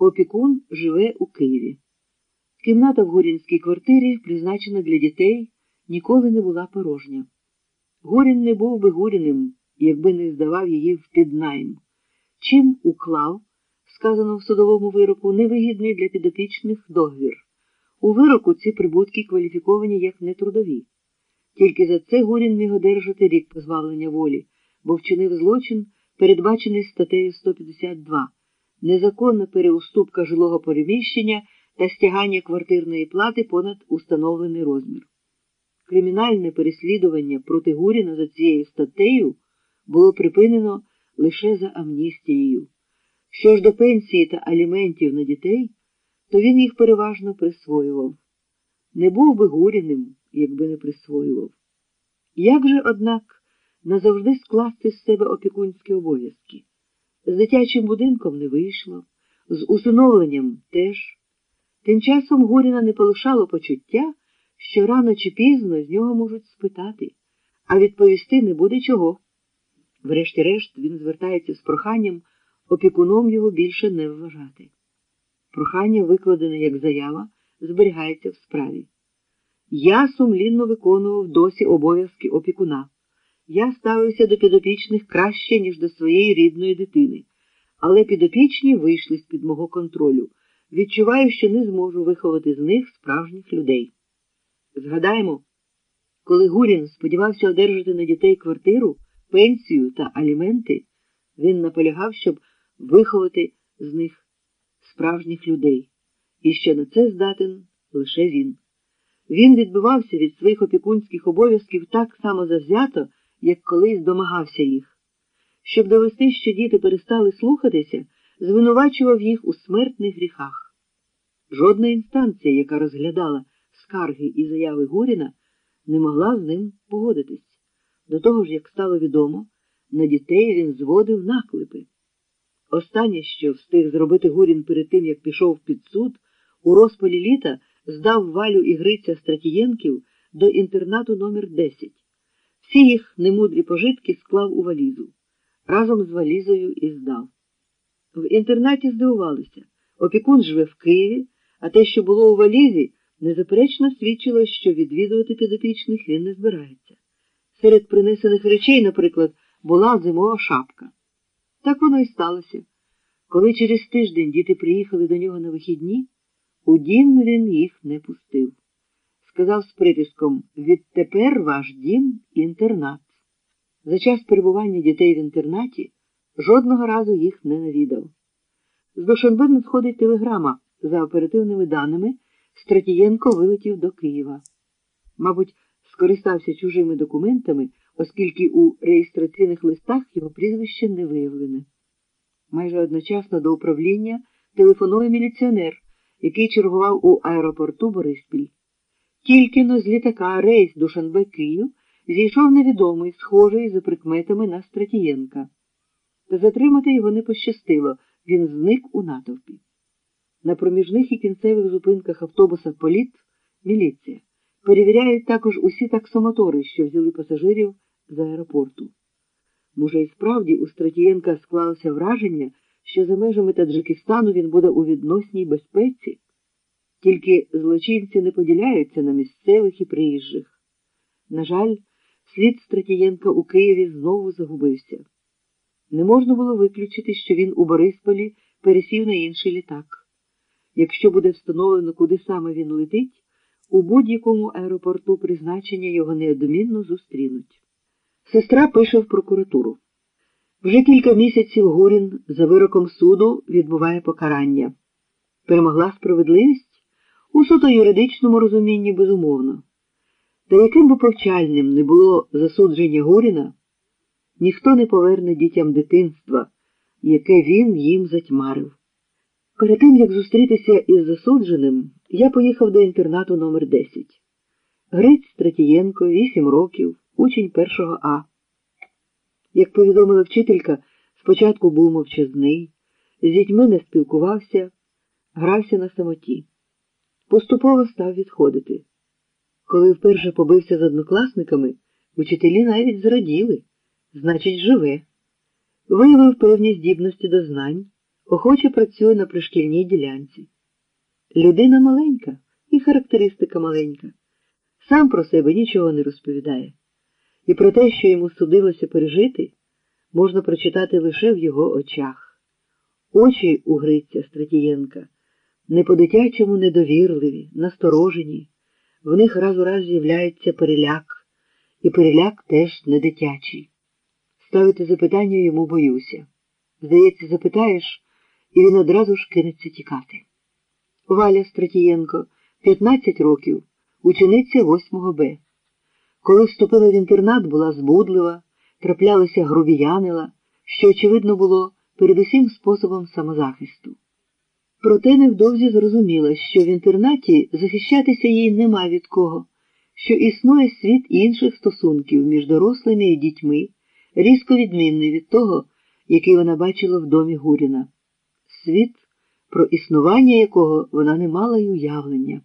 Опікун живе у Києві. Кімната в Гурінській квартирі, призначена для дітей, ніколи не була порожня. Гурін не був би Гуріним, якби не здавав її в піднайм. Чим уклав, сказано в судовому вироку, невигідний для підопічних договір. У вироку ці прибутки кваліфіковані як нетрудові. Тільки за це Гурін міг одержати рік позбавлення волі, бо вчинив злочин, передбачений статтею 152 незаконна переуступка жилого переміщення та стягання квартирної плати понад установлений розмір. Кримінальне переслідування проти Гуріна за цією статтею було припинено лише за амністією. Що ж до пенсії та аліментів на дітей, то він їх переважно присвоював. Не був би Гуріним, якби не присвоював. Як же, однак, назавжди скласти з себе опікунські обов'язки? З дитячим будинком не вийшло, з усиновленням теж. Тим часом Гуріна не полишало почуття, що рано чи пізно з нього можуть спитати, а відповісти не буде чого. Врешті-решт він звертається з проханням опікуном його більше не вважати. Прохання, викладене як заява, зберігається в справі. Я сумлінно виконував досі обов'язки опікуна. Я ставився до підопічних краще, ніж до своєї рідної дитини, але підопічні вийшли з-під мого контролю. Відчуваю, що не зможу виховати з них справжніх людей. Згадаємо, коли Гурін сподівався одержати на дітей квартиру, пенсію та аліменти, він наполягав, щоб виховати з них справжніх людей, і що на це здатен лише він. Він відбивався від своїх опікунських обов'язків так само завзято, як колись домагався їх. Щоб довести, що діти перестали слухатися, звинувачував їх у смертних гріхах. Жодна інстанція, яка розглядала скарги і заяви Гуріна, не могла з ним погодитись. До того ж, як стало відомо, на дітей він зводив наклепи. Останнє, що встиг зробити Гурін перед тим, як пішов під суд, у розпалі літа здав валю і Гриця Стратієнків до інтернату номер 10 Всі їх немудрі пожитки склав у валізу. Разом з валізою і здав. В інтернаті здивувалися. Опікун живе в Києві, а те, що було у валізі, незаперечно свідчило, що відвідувати підопічних він не збирається. Серед принесених речей, наприклад, була зимова шапка. Так воно і сталося. Коли через тиждень діти приїхали до нього на вихідні, у дім він їх не пустив. Сказав з притиском відтепер ваш дім інтернат. За час перебування дітей в інтернаті жодного разу їх не навідав. З Дошенби надходить телеграма за оперативними даними. Стратієнко вилетів до Києва. Мабуть, скористався чужими документами, оскільки у реєстраційних листах його прізвище не виявлене. Майже одночасно до управління телефонує міліціонер, який чергував у аеропорту Бориспіль. Тільки но з літака рейс Душанбе Київ зійшов невідомий, схожий за прикметами на Стратієнка. Та затримати його не пощастило, він зник у натовпі. На проміжних і кінцевих зупинках автобуса Політ міліція. Перевіряють також усі таксомотори, що взяли пасажирів з аеропорту. Може, і справді у Стратієнка склалося враження, що за межами Таджикистану він буде у відносній безпеці, тільки злочинці не поділяються на місцевих і приїжджих. На жаль, слід Стратієнка у Києві знову загубився. Не можна було виключити, що він у Борисполі пересів на інший літак. Якщо буде встановлено, куди саме він летить, у будь-якому аеропорту призначення його неодмінно зустрінуть. Сестра пише в прокуратуру. Вже кілька місяців Гурін за вироком суду відбуває покарання. Перемогла справедливість? У суто юридичному розумінні безумовно. Та яким би повчальним не було засудження Гуріна, ніхто не поверне дітям дитинства, яке він їм затьмарив. Перед тим, як зустрітися із засудженим, я поїхав до інтернату номер 10 Гриць Стратієнко, 8 років, учень першого А. Як повідомила вчителька, спочатку був мовчазний, з дітьми не спілкувався, грався на самоті. Поступово став відходити. Коли вперше побився з однокласниками, учителі навіть зраділи, значить, живе, виявив певні здібності до знань охоче працює на пришкільній ділянці. Людина маленька і характеристика маленька. Сам про себе нічого не розповідає. І про те, що йому судилося пережити, можна прочитати лише в його очах. Очі у Гриця Стратієнка не по-дитячому недовірливі, насторожені, в них раз у раз з'являється переляк, і переляк теж не дитячий. Ставити запитання йому боюся. Здається, запитаєш, і він одразу ж кинеться тікати. Валя Стратієнко, 15 років, учениця 8 Б. Коли вступила в інтернат, була збудлива, траплялася грубіянила, що, очевидно, було передусім способом самозахисту. Проте невдовзі зрозуміла, що в інтернаті захищатися їй нема від кого, що існує світ інших стосунків між дорослими і дітьми, різко відмінний від того, який вона бачила в домі Гуріна. Світ, про існування якого вона не мала й уявлення.